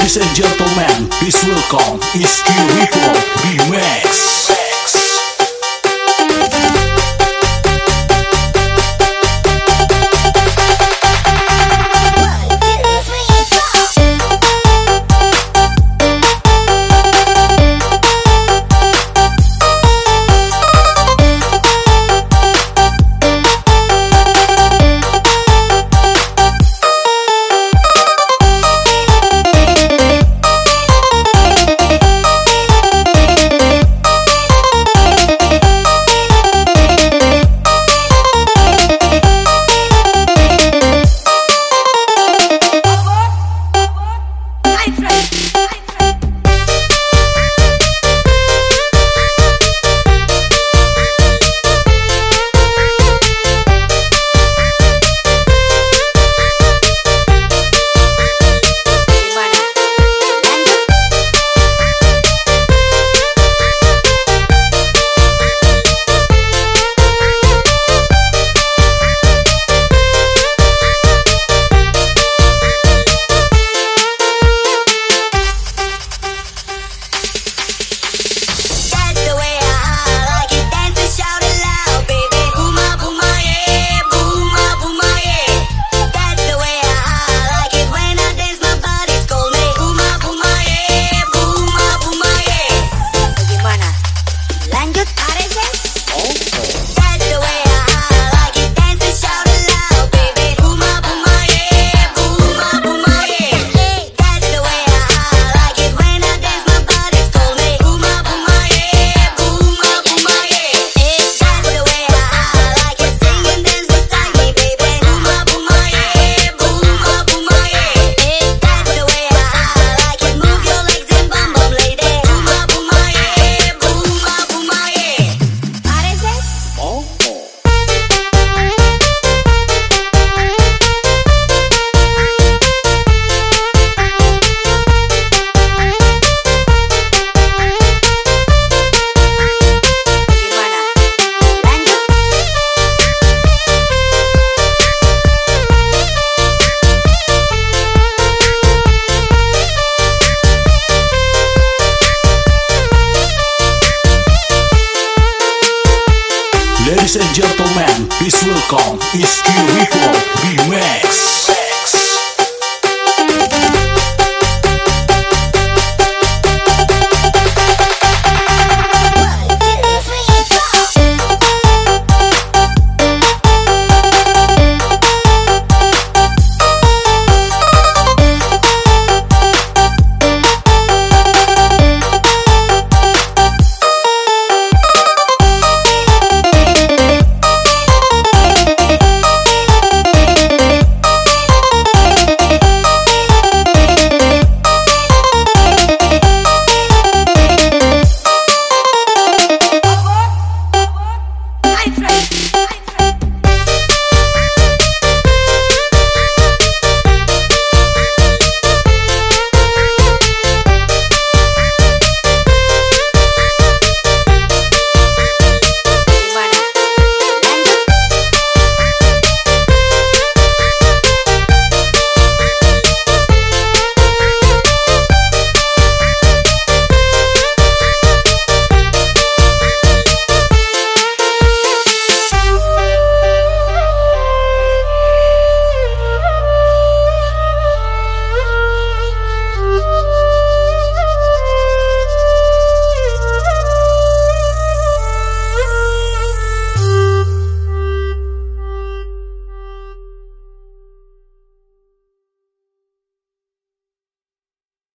Ladies and gentlemen, please welcome Iski Report B-Max. Ladies and gentlemen, please welcome, it's Q Ripple, B-Max.